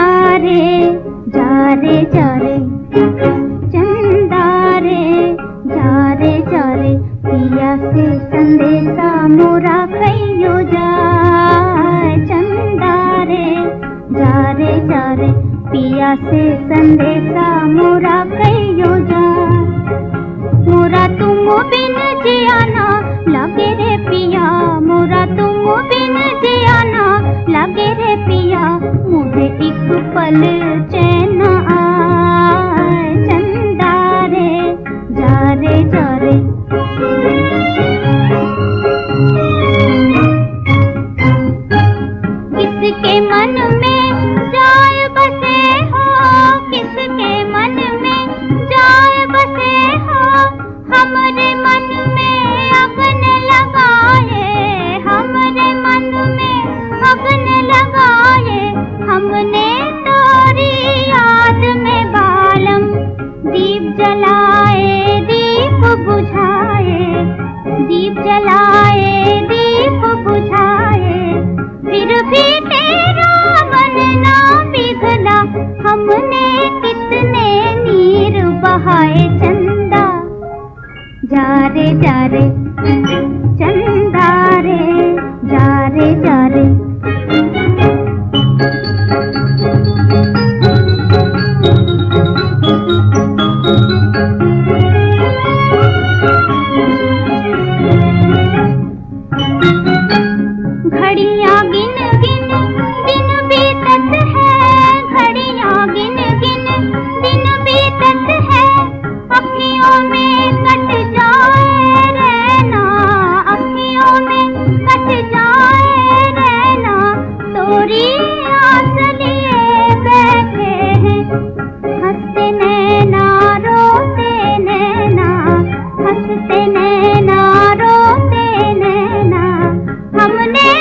चंदारे जा रे जा रे चंदारे जा रे जा रे पिया से संदेशा मोरा कहियो जा चंदारे जा रे जा रे पिया से संदेशा मोरा कहियो जा मोरा तुम बिन जिया ना लगे रे पिया। मोरा तुम बिन जियाना, लगे रे पिया। मुझे एक पल चैन आए चंदा रे जा रे जा रे किसके मन में जाए बसे हो, किसके मन बहाए चंदा? जा रे जा रे चंदा रे जा रे जा रे। घड़ियाँ गिन